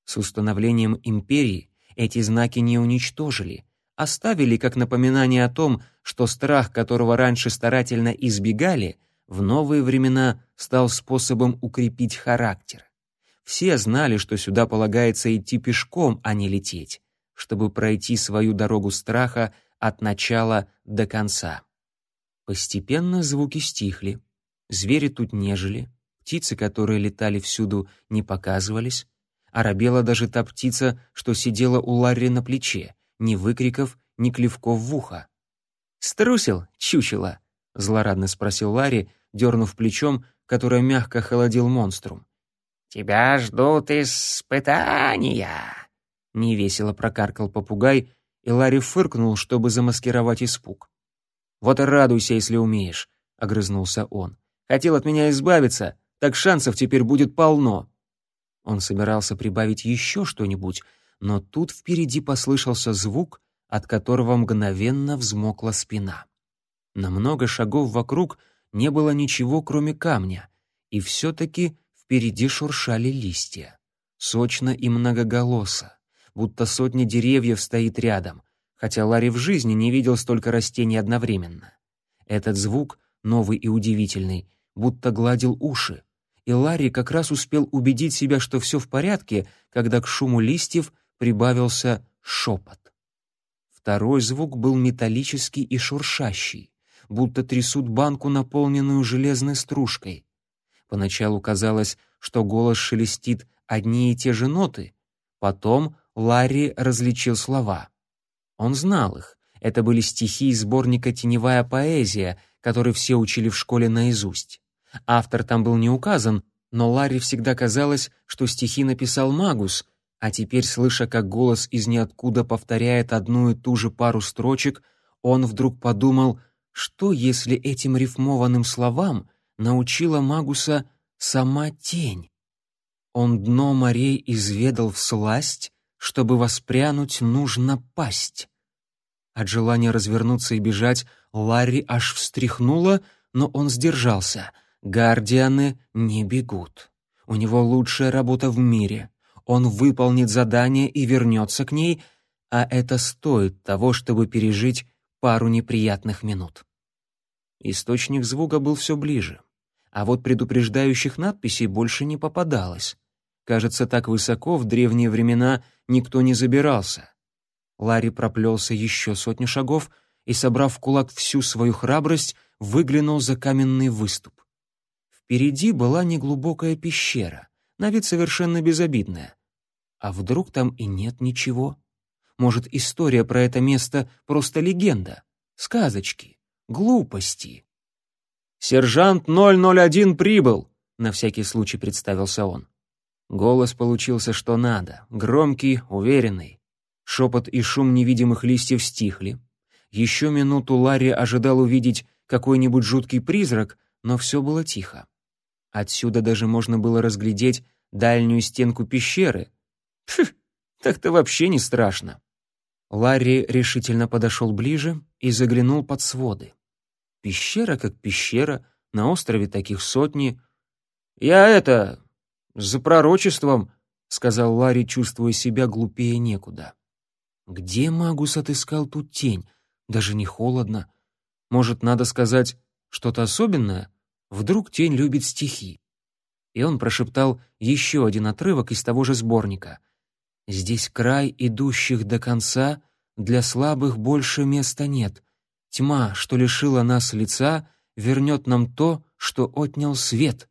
С установлением империи эти знаки не уничтожили, оставили как напоминание о том, что страх, которого раньше старательно избегали, в новые времена стал способом укрепить характер. Все знали, что сюда полагается идти пешком, а не лететь, чтобы пройти свою дорогу страха от начала до конца. Постепенно звуки стихли. Звери тут не жили, птицы, которые летали всюду, не показывались. Оробела даже та птица, что сидела у Ларри на плече, ни выкриков, ни клевков в ухо. «Струсил, чучело?» — злорадно спросил Ларри, дернув плечом, которое мягко холодил монструм. «Тебя ждут испытания!» — невесело прокаркал попугай, и Ларри фыркнул, чтобы замаскировать испуг. «Вот и радуйся, если умеешь», — огрызнулся он. «Хотел от меня избавиться, так шансов теперь будет полно». Он собирался прибавить еще что-нибудь, но тут впереди послышался звук, от которого мгновенно взмокла спина. На много шагов вокруг не было ничего, кроме камня, и все-таки впереди шуршали листья. Сочно и многоголосо, будто сотня деревьев стоит рядом, хотя Ларри в жизни не видел столько растений одновременно. Этот звук, новый и удивительный, будто гладил уши, и Ларри как раз успел убедить себя, что все в порядке, когда к шуму листьев прибавился шепот. Второй звук был металлический и шуршащий, будто трясут банку, наполненную железной стружкой. Поначалу казалось, что голос шелестит одни и те же ноты, Потом Ларри различил слова. Он знал их. Это были стихи из сборника «Теневая поэзия», который все учили в школе наизусть. Автор там был не указан, но Ларри всегда казалось, что стихи написал Магус, а теперь, слыша, как голос из ниоткуда повторяет одну и ту же пару строчек, он вдруг подумал, что если этим рифмованным словам научила Магуса сама тень? Он дно морей изведал в сласть, чтобы воспрянуть, нужно пасть. От желания развернуться и бежать Ларри аж встряхнуло, но он сдержался. Гардианы не бегут. У него лучшая работа в мире. Он выполнит задание и вернется к ней, а это стоит того, чтобы пережить пару неприятных минут. Источник звука был все ближе, а вот предупреждающих надписей больше не попадалось. Кажется, так высоко в древние времена никто не забирался. Ларри проплелся еще сотню шагов и, собрав в кулак всю свою храбрость, выглянул за каменный выступ. Впереди была неглубокая пещера, на вид совершенно безобидная. А вдруг там и нет ничего? Может, история про это место просто легенда, сказочки, глупости? «Сержант 001 прибыл!» — на всякий случай представился он. Голос получился что надо, громкий, уверенный. Шепот и шум невидимых листьев стихли. Еще минуту Ларри ожидал увидеть какой-нибудь жуткий призрак, но все было тихо. Отсюда даже можно было разглядеть дальнюю стенку пещеры. Фух, так-то вообще не страшно. Ларри решительно подошел ближе и заглянул под своды. Пещера как пещера, на острове таких сотни. «Я это... за пророчеством», — сказал Ларри, чувствуя себя глупее некуда. Где Магус отыскал тут тень? Даже не холодно. Может, надо сказать что-то особенное? Вдруг тень любит стихи. И он прошептал еще один отрывок из того же сборника. «Здесь край идущих до конца, для слабых больше места нет. Тьма, что лишила нас лица, вернет нам то, что отнял свет».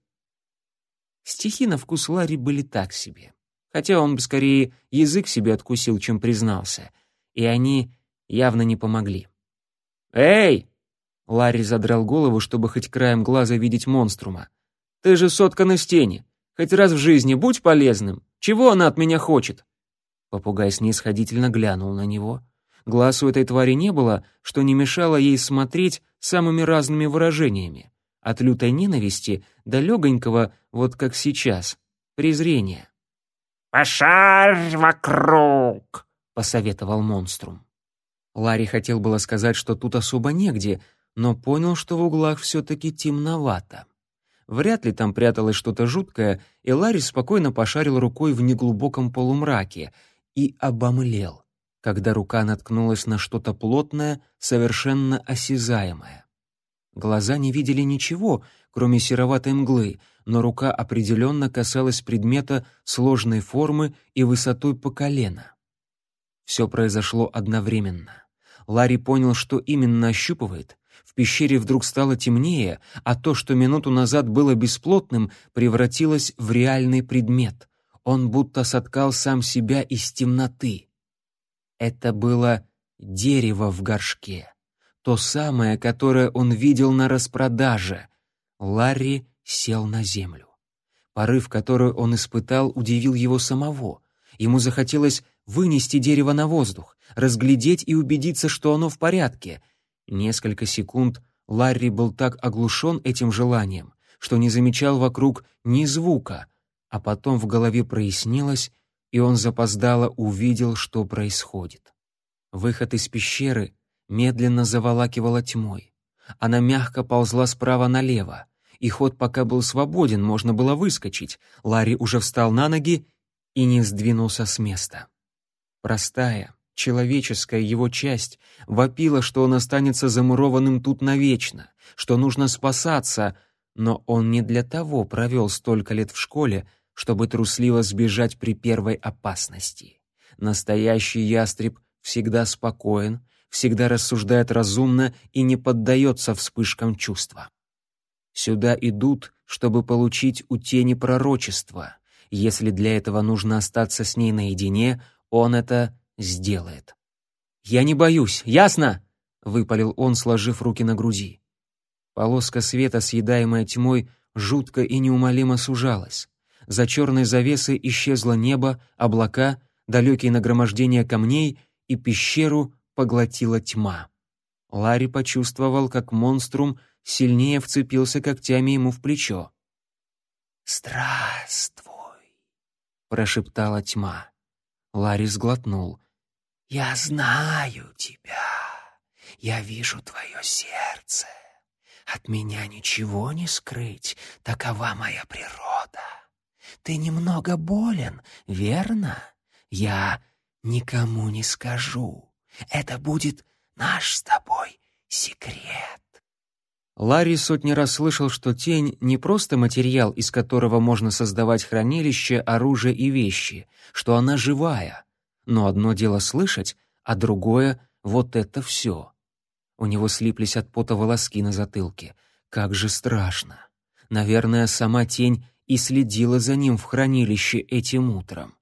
Стихи на вкус Ларри были так себе хотя он бы скорее язык себе откусил, чем признался, и они явно не помогли. «Эй!» — Ларри задрал голову, чтобы хоть краем глаза видеть монструма. «Ты же соткан из тени. Хоть раз в жизни будь полезным. Чего она от меня хочет?» Попугай снисходительно глянул на него. Глаз у этой твари не было, что не мешало ей смотреть самыми разными выражениями. От лютой ненависти до легонького, вот как сейчас, презрения. «Пошарь вокруг!» — посоветовал монструм. Ларри хотел было сказать, что тут особо негде, но понял, что в углах все-таки темновато. Вряд ли там пряталось что-то жуткое, и Ларри спокойно пошарил рукой в неглубоком полумраке и обомлел, когда рука наткнулась на что-то плотное, совершенно осязаемое. Глаза не видели ничего, кроме сероватой мглы, но рука определенно касалась предмета сложной формы и высотой по колено. Все произошло одновременно. Ларри понял, что именно ощупывает. В пещере вдруг стало темнее, а то, что минуту назад было бесплотным, превратилось в реальный предмет. Он будто соткал сам себя из темноты. Это было дерево в горшке. То самое, которое он видел на распродаже. Ларри сел на землю. Порыв, который он испытал, удивил его самого. Ему захотелось вынести дерево на воздух, разглядеть и убедиться, что оно в порядке. Несколько секунд Ларри был так оглушен этим желанием, что не замечал вокруг ни звука, а потом в голове прояснилось, и он запоздало увидел, что происходит. Выход из пещеры медленно заволакивала тьмой. Она мягко ползла справа налево и ход пока был свободен, можно было выскочить. Ларри уже встал на ноги и не сдвинулся с места. Простая, человеческая его часть вопила, что он останется замурованным тут навечно, что нужно спасаться, но он не для того провел столько лет в школе, чтобы трусливо сбежать при первой опасности. Настоящий ястреб всегда спокоен, всегда рассуждает разумно и не поддается вспышкам чувства. Сюда идут, чтобы получить у тени пророчество. Если для этого нужно остаться с ней наедине, он это сделает. «Я не боюсь, ясно?» — выпалил он, сложив руки на груди. Полоска света, съедаемая тьмой, жутко и неумолимо сужалась. За черной завесой исчезло небо, облака, далекие нагромождения камней, и пещеру поглотила тьма. Ларри почувствовал, как монструм сильнее вцепился когтями ему в плечо. «Здравствуй», — прошептала тьма. Ларри сглотнул. «Я знаю тебя. Я вижу твое сердце. От меня ничего не скрыть, такова моя природа. Ты немного болен, верно? Я никому не скажу. Это будет наш с тобой секрет. Ларри сотни раз слышал, что тень — не просто материал, из которого можно создавать хранилище, оружие и вещи, что она живая. Но одно дело слышать, а другое — вот это все. У него слиплись от пота волоски на затылке. Как же страшно. Наверное, сама тень и следила за ним в хранилище этим утром.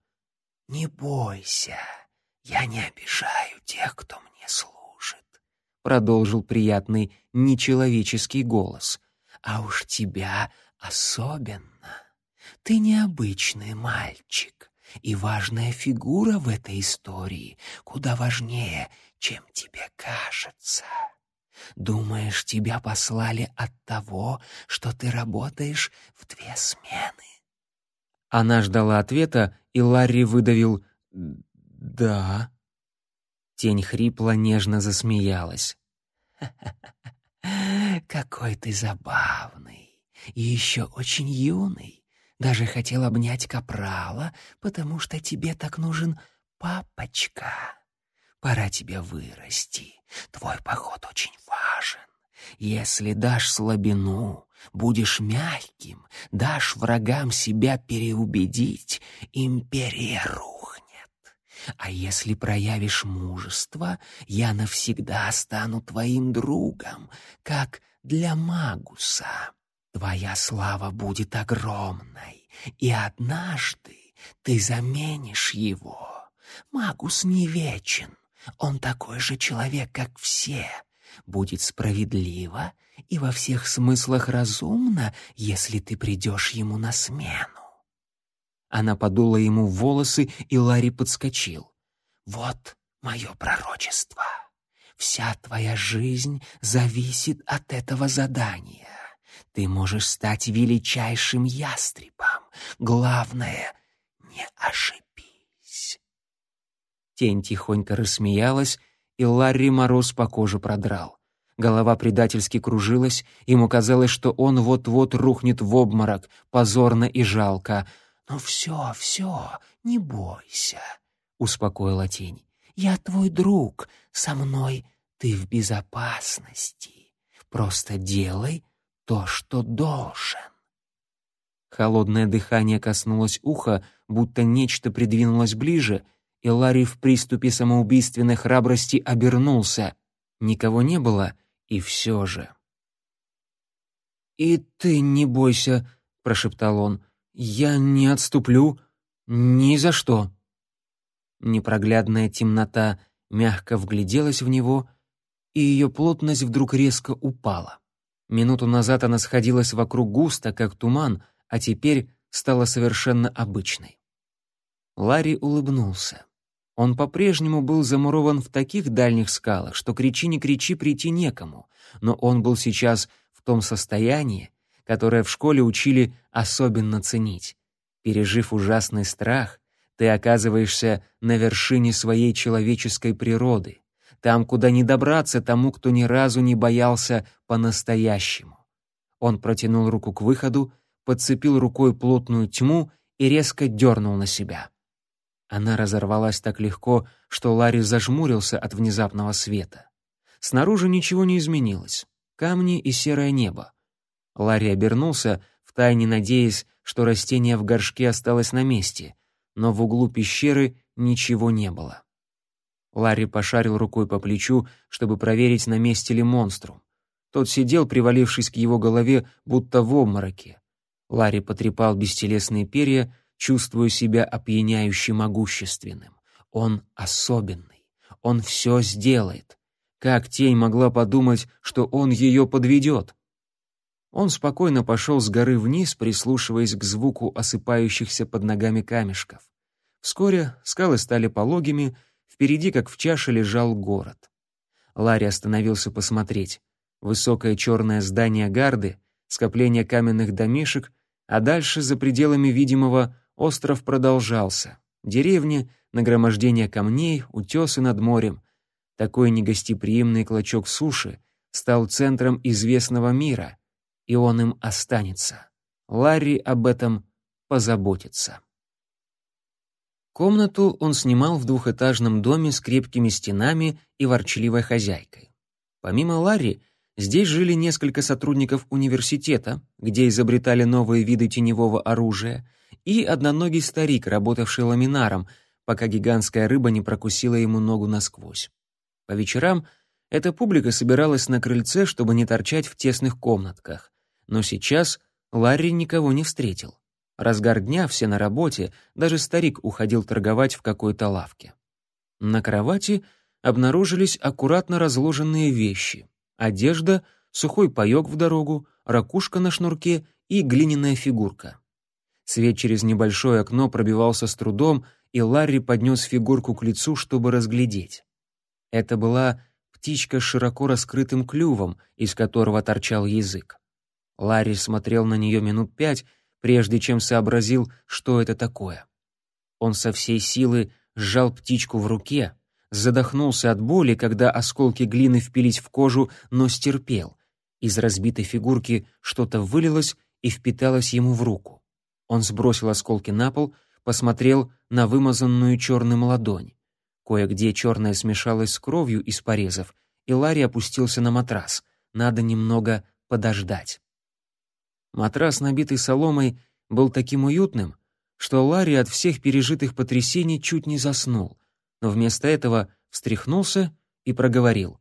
«Не бойся, я не обижаю тех, кто мне служит», — продолжил приятный нечеловеческий голос. «А уж тебя особенно. Ты необычный мальчик, и важная фигура в этой истории куда важнее, чем тебе кажется. Думаешь, тебя послали от того, что ты работаешь в две смены?» Она ждала ответа, и Ларри выдавил «Да». Тень хрипло нежно засмеялась. [LAUGHS] «Какой ты забавный и еще очень юный. Даже хотел обнять капрала, потому что тебе так нужен папочка. Пора тебе вырасти. Твой поход очень важен. Если дашь слабину, будешь мягким, дашь врагам себя переубедить, империя рухнет. А если проявишь мужество, я навсегда стану твоим другом, как для Магуса. Твоя слава будет огромной, и однажды ты заменишь его. Магус не вечен, он такой же человек, как все. Будет справедливо и во всех смыслах разумно, если ты придешь ему на смену. Она подула ему в волосы, и Ларри подскочил. «Вот мое пророчество. Вся твоя жизнь зависит от этого задания. Ты можешь стать величайшим ястребом. Главное — не ошибись. Тень тихонько рассмеялась, и Ларри мороз по коже продрал. Голова предательски кружилась, ему казалось, что он вот-вот рухнет в обморок, позорно и жалко. «Ну все, все, не бойся», — успокоила тень. «Я твой друг, со мной ты в безопасности. Просто делай то, что должен». Холодное дыхание коснулось уха, будто нечто придвинулось ближе — и Ларри в приступе самоубийственной храбрости обернулся. Никого не было, и все же. «И ты не бойся», — прошептал он, — «я не отступлю ни за что». Непроглядная темнота мягко вгляделась в него, и ее плотность вдруг резко упала. Минуту назад она сходилась вокруг густо, как туман, а теперь стала совершенно обычной. Ларри улыбнулся. Он по-прежнему был замурован в таких дальних скалах, что кричи не кричи, прийти некому, но он был сейчас в том состоянии, которое в школе учили особенно ценить. Пережив ужасный страх, ты оказываешься на вершине своей человеческой природы, там, куда не добраться тому, кто ни разу не боялся по-настоящему. Он протянул руку к выходу, подцепил рукой плотную тьму и резко дернул на себя. Она разорвалась так легко, что Ларри зажмурился от внезапного света. Снаружи ничего не изменилось. Камни и серое небо. Ларри обернулся, втайне надеясь, что растение в горшке осталось на месте, но в углу пещеры ничего не было. Ларри пошарил рукой по плечу, чтобы проверить, на месте ли монструм. Тот сидел, привалившись к его голове, будто в обмороке. Ларри потрепал бестелесные перья, чувствуя себя опьяняюще могущественным. Он особенный. Он все сделает. Как тень могла подумать, что он ее подведет? Он спокойно пошел с горы вниз, прислушиваясь к звуку осыпающихся под ногами камешков. Вскоре скалы стали пологими, впереди, как в чаше, лежал город. Ларри остановился посмотреть. Высокое черное здание гарды, скопление каменных домишек, а дальше, за пределами видимого, остров продолжался. Деревни, нагромождение камней, утесы над морем. Такой негостеприимный клочок суши стал центром известного мира — и он им останется. Ларри об этом позаботится. Комнату он снимал в двухэтажном доме с крепкими стенами и ворчливой хозяйкой. Помимо Ларри, здесь жили несколько сотрудников университета, где изобретали новые виды теневого оружия, и одноногий старик, работавший ламинаром, пока гигантская рыба не прокусила ему ногу насквозь. По вечерам эта публика собиралась на крыльце, чтобы не торчать в тесных комнатках. Но сейчас Ларри никого не встретил. Разгар дня, все на работе, даже старик уходил торговать в какой-то лавке. На кровати обнаружились аккуратно разложенные вещи. Одежда, сухой паёк в дорогу, ракушка на шнурке и глиняная фигурка. Свет через небольшое окно пробивался с трудом, и Ларри поднес фигурку к лицу, чтобы разглядеть. Это была птичка с широко раскрытым клювом, из которого торчал язык. Ларри смотрел на нее минут пять, прежде чем сообразил, что это такое. Он со всей силы сжал птичку в руке, задохнулся от боли, когда осколки глины впились в кожу, но стерпел. Из разбитой фигурки что-то вылилось и впиталось ему в руку. Он сбросил осколки на пол, посмотрел на вымазанную черным ладонь. Кое-где черное смешалось с кровью из порезов, и Ларри опустился на матрас. Надо немного подождать. Матрас, набитый соломой, был таким уютным, что Ларри от всех пережитых потрясений чуть не заснул, но вместо этого встряхнулся и проговорил.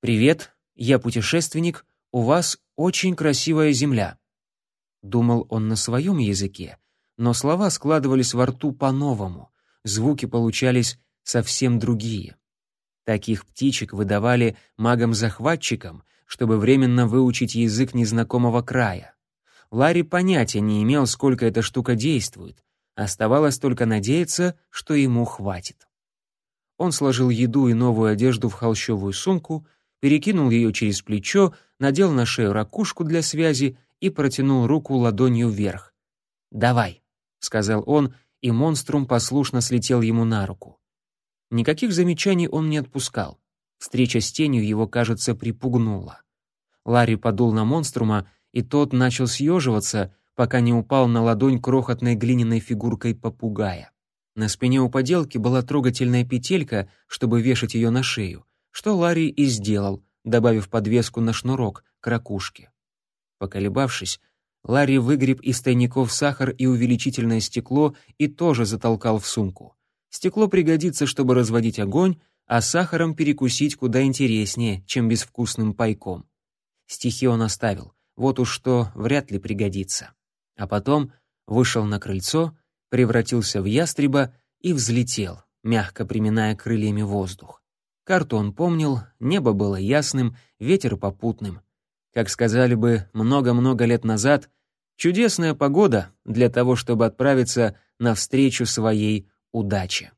«Привет, я путешественник, у вас очень красивая земля». Думал он на своем языке, но слова складывались во рту по-новому, звуки получались совсем другие. Таких птичек выдавали магам-захватчикам, чтобы временно выучить язык незнакомого края. Ларри понятия не имел, сколько эта штука действует. Оставалось только надеяться, что ему хватит. Он сложил еду и новую одежду в холщовую сумку, перекинул ее через плечо, надел на шею ракушку для связи и протянул руку ладонью вверх. «Давай», — сказал он, и монструм послушно слетел ему на руку. Никаких замечаний он не отпускал. Встреча с тенью его, кажется, припугнула. Ларри подул на монструма и тот начал съеживаться, пока не упал на ладонь крохотной глиняной фигуркой попугая. На спине у поделки была трогательная петелька, чтобы вешать ее на шею, что Ларри и сделал, добавив подвеску на шнурок к ракушке. Поколебавшись, Ларри выгреб из тайников сахар и увеличительное стекло и тоже затолкал в сумку. Стекло пригодится, чтобы разводить огонь, а сахаром перекусить куда интереснее, чем безвкусным пайком. Стихи он оставил, вот уж что вряд ли пригодится. А потом вышел на крыльцо, превратился в ястреба и взлетел, мягко приминая крыльями воздух. Карту он помнил, небо было ясным, ветер попутным. Как сказали бы много-много лет назад, чудесная погода для того, чтобы отправиться навстречу своей удаче.